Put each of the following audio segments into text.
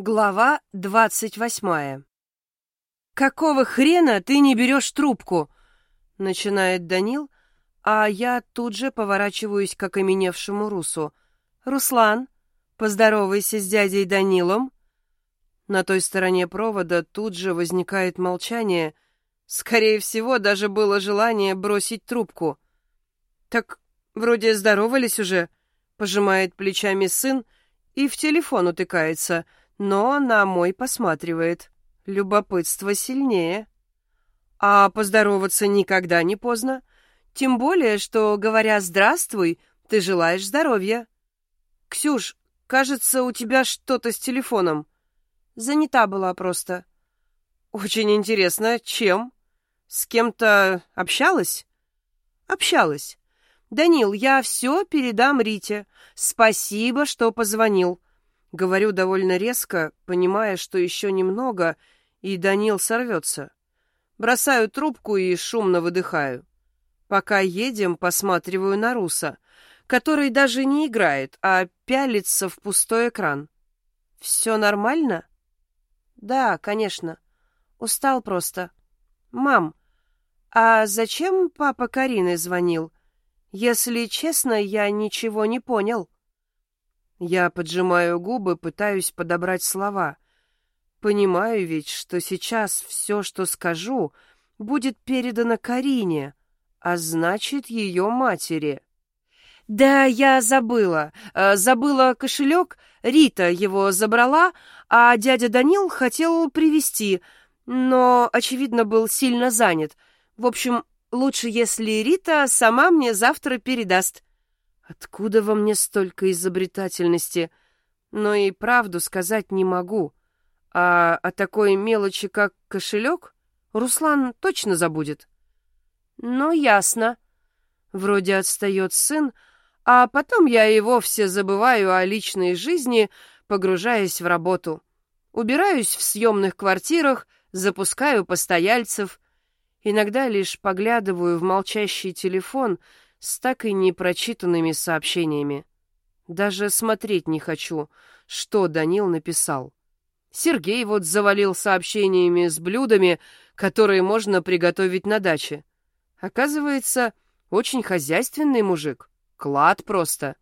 Глава двадцать восьмая. «Какого хрена ты не берешь трубку?» — начинает Данил, а я тут же поворачиваюсь к окаменевшему Русу. «Руслан, поздоровайся с дядей Данилом». На той стороне провода тут же возникает молчание. Скорее всего, даже было желание бросить трубку. «Так вроде здоровались уже», — пожимает плечами сын и в телефон утыкается — но на мой посматривает. Любопытство сильнее. А поздороваться никогда не поздно. Тем более, что, говоря «здравствуй», ты желаешь здоровья. «Ксюш, кажется, у тебя что-то с телефоном». Занята была просто. «Очень интересно, чем? С кем-то общалась?» «Общалась. Данил, я все передам Рите. Спасибо, что позвонил. Говорю довольно резко, понимая, что еще немного, и Данил сорвется. Бросаю трубку и шумно выдыхаю. Пока едем, посматриваю на Руса, который даже не играет, а пялится в пустой экран. «Все нормально?» «Да, конечно. Устал просто. Мам, а зачем папа Карины звонил? Если честно, я ничего не понял». Я поджимаю губы, пытаюсь подобрать слова. Понимаю ведь, что сейчас все, что скажу, будет передано Карине, а значит, ее матери. «Да, я забыла. Э, забыла кошелек, Рита его забрала, а дядя Данил хотел привезти, но, очевидно, был сильно занят. В общем, лучше, если Рита сама мне завтра передаст». Откуда во мне столько изобретательности? Но и правду сказать не могу. А о такой мелочи, как кошелек, Руслан точно забудет. Ну, ясно. Вроде отстает сын, а потом я и вовсе забываю о личной жизни, погружаясь в работу. Убираюсь в съемных квартирах, запускаю постояльцев. Иногда лишь поглядываю в молчащий телефон — с так и непрочитанными сообщениями. Даже смотреть не хочу, что Данил написал. Сергей вот завалил сообщениями с блюдами, которые можно приготовить на даче. Оказывается, очень хозяйственный мужик. Клад просто.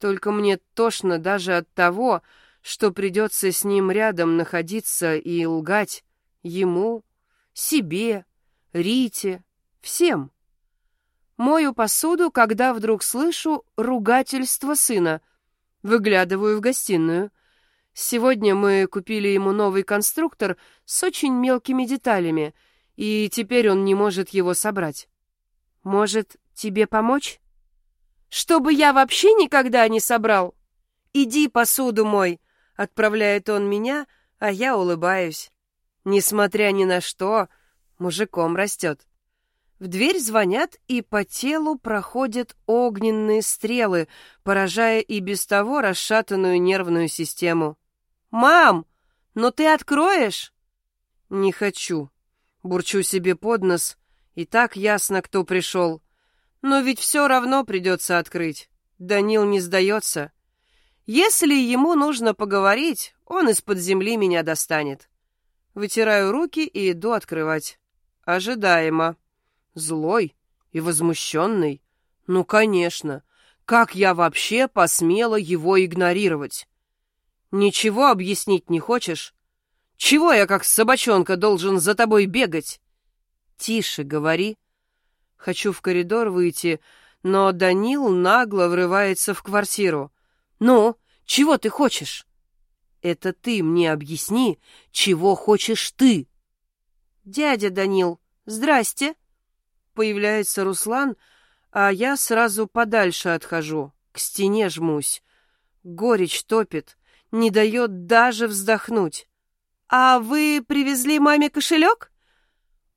Только мне тошно даже от того, что придется с ним рядом находиться и лгать ему, себе, Рите, всем. Мою посуду, когда вдруг слышу ругательство сына. Выглядываю в гостиную. Сегодня мы купили ему новый конструктор с очень мелкими деталями, и теперь он не может его собрать. Может, тебе помочь? Чтобы я вообще никогда не собрал? Иди посуду мой, отправляет он меня, а я улыбаюсь. Несмотря ни на что, мужиком растет. В дверь звонят, и по телу проходят огненные стрелы, поражая и без того расшатанную нервную систему. «Мам, но ты откроешь?» «Не хочу». Бурчу себе под нос, и так ясно, кто пришел. Но ведь все равно придется открыть. Данил не сдается. Если ему нужно поговорить, он из-под земли меня достанет. Вытираю руки и иду открывать. Ожидаемо. Злой и возмущенный? Ну, конечно. Как я вообще посмела его игнорировать? Ничего объяснить не хочешь? Чего я, как собачонка, должен за тобой бегать? Тише говори. Хочу в коридор выйти, но Данил нагло врывается в квартиру. Ну, чего ты хочешь? Это ты мне объясни, чего хочешь ты. Дядя Данил, здрасте появляется Руслан, а я сразу подальше отхожу, к стене жмусь. Горечь топит, не дает даже вздохнуть. «А вы привезли маме кошелек?»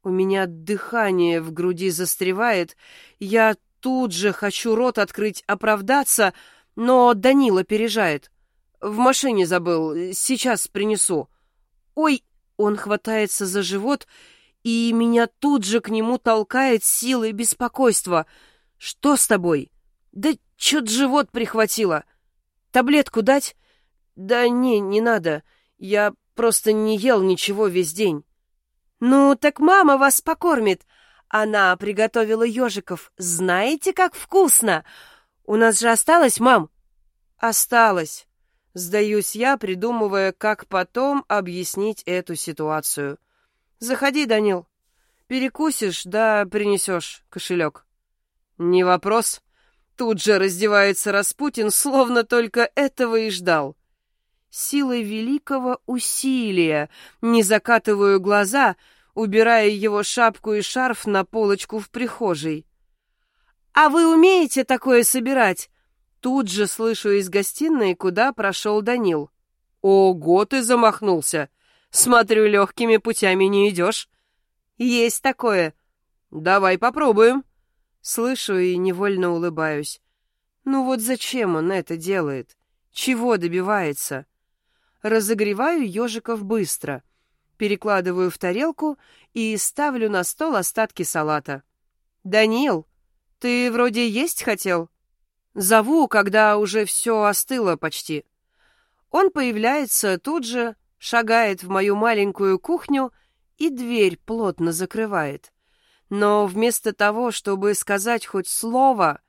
У меня дыхание в груди застревает. Я тут же хочу рот открыть, оправдаться, но Данила пережает. В машине забыл, сейчас принесу. Ой, он хватается за живот и меня тут же к нему толкает силой беспокойства. «Что с тобой?» «Да чё-то живот прихватило. Таблетку дать?» «Да не, не надо. Я просто не ел ничего весь день. Ну, так мама вас покормит. Она приготовила ежиков. Знаете, как вкусно? У нас же осталось, мам? Осталось. Сдаюсь я, придумывая, как потом объяснить эту ситуацию. Заходи, Данил. Перекусишь, да принесешь кошелек. Не вопрос. Тут же раздевается Распутин, словно только этого и ждал. Силой великого усилия не закатываю глаза, убирая его шапку и шарф на полочку в прихожей. «А вы умеете такое собирать?» Тут же слышу из гостиной, куда прошел Данил. «Ого, ты замахнулся! Смотрю, легкими путями не идешь». «Есть такое». «Давай попробуем». Слышу и невольно улыбаюсь. Ну вот зачем он это делает? Чего добивается? Разогреваю ежиков быстро, перекладываю в тарелку и ставлю на стол остатки салата. «Данил, ты вроде есть хотел?» Зову, когда уже все остыло почти. Он появляется тут же, шагает в мою маленькую кухню и дверь плотно закрывает но вместо того, чтобы сказать хоть слово,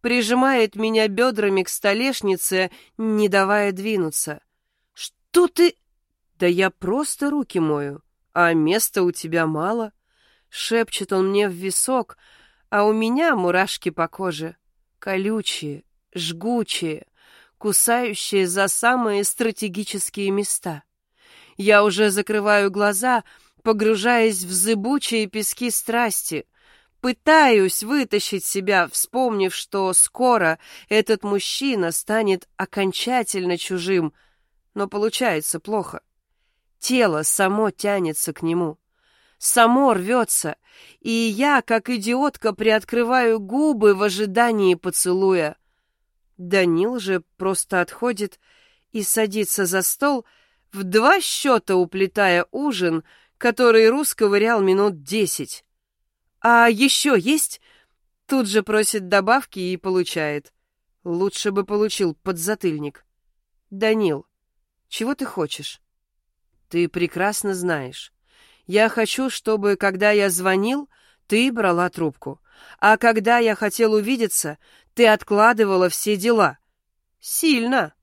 прижимает меня бедрами к столешнице, не давая двинуться. «Что ты...» «Да я просто руки мою, а места у тебя мало», — шепчет он мне в висок, а у меня мурашки по коже, колючие, жгучие, кусающие за самые стратегические места. Я уже закрываю глаза, — погружаясь в зыбучие пески страсти. Пытаюсь вытащить себя, вспомнив, что скоро этот мужчина станет окончательно чужим, но получается плохо. Тело само тянется к нему, само рвется, и я, как идиотка, приоткрываю губы в ожидании поцелуя. Данил же просто отходит и садится за стол, в два счета уплетая ужин — который Рус ковырял минут десять. «А еще есть?» Тут же просит добавки и получает. Лучше бы получил подзатыльник. «Данил, чего ты хочешь?» «Ты прекрасно знаешь. Я хочу, чтобы, когда я звонил, ты брала трубку. А когда я хотел увидеться, ты откладывала все дела. Сильно.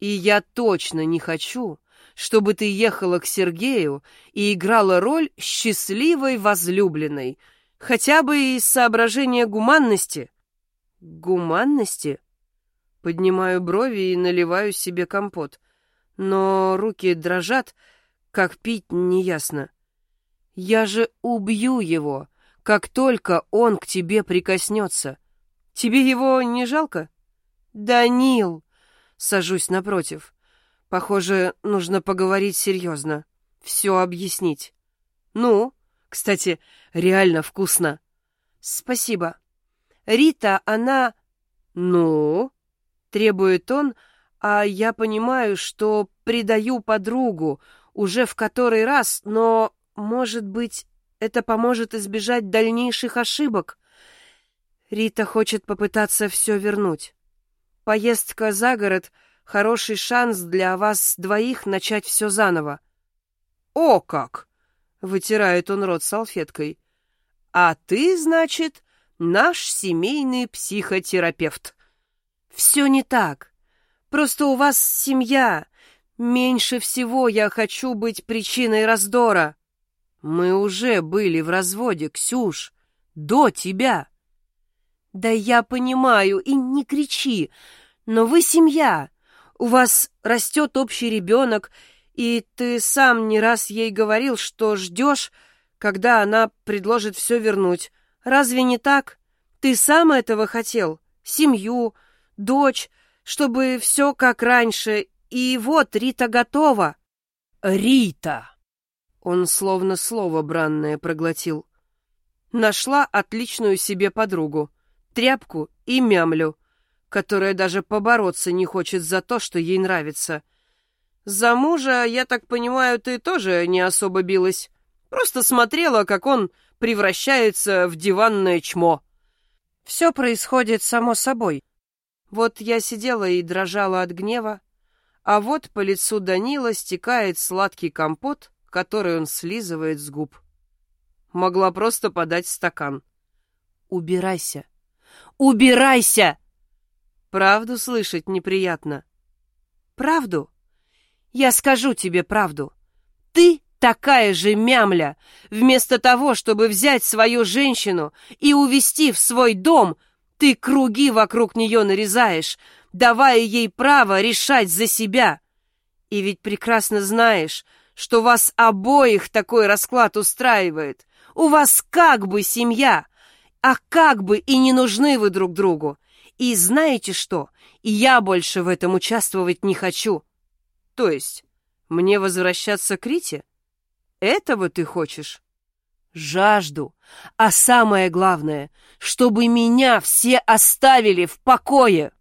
И я точно не хочу, чтобы ты ехала к Сергею и играла роль счастливой возлюбленной, хотя бы из соображения гуманности. Гуманности? Поднимаю брови и наливаю себе компот. Но руки дрожат, как пить неясно. Я же убью его, как только он к тебе прикоснется. Тебе его не жалко? Данил! Сажусь напротив. Похоже, нужно поговорить серьезно. Все объяснить. Ну, кстати, реально вкусно. Спасибо. Рита, она... Ну? Требует он, а я понимаю, что предаю подругу уже в который раз, но, может быть, это поможет избежать дальнейших ошибок. Рита хочет попытаться все вернуть. Поездка за город — хороший шанс для вас двоих начать все заново. О как! Вытирает он рот салфеткой. А ты, значит, наш семейный психотерапевт. Все не так. Просто у вас семья. Меньше всего я хочу быть причиной раздора. Мы уже были в разводе, Ксюш, до тебя. Да я понимаю, и не кричи, но вы семья. У вас растет общий ребенок, и ты сам не раз ей говорил, что ждешь, когда она предложит все вернуть. Разве не так? Ты сам этого хотел? Семью, дочь, чтобы все как раньше. И вот Рита готова. Рита! Он словно слово бранное проглотил. Нашла отличную себе подругу, тряпку и мямлю которая даже побороться не хочет за то, что ей нравится. За мужа, я так понимаю, ты тоже не особо билась. Просто смотрела, как он превращается в диванное чмо. Все происходит само собой. Вот я сидела и дрожала от гнева, А вот по лицу Данила стекает сладкий компот, который он слизывает с губ. Могла просто подать стакан. «Убирайся! Убирайся!» Правду слышать неприятно. Правду? Я скажу тебе правду. Ты такая же мямля. Вместо того, чтобы взять свою женщину и увести в свой дом, ты круги вокруг нее нарезаешь, давая ей право решать за себя. И ведь прекрасно знаешь, что вас обоих такой расклад устраивает. У вас как бы семья, а как бы и не нужны вы друг другу. И знаете что? Я больше в этом участвовать не хочу. То есть, мне возвращаться к Рите? Этого ты хочешь? Жажду. А самое главное, чтобы меня все оставили в покое.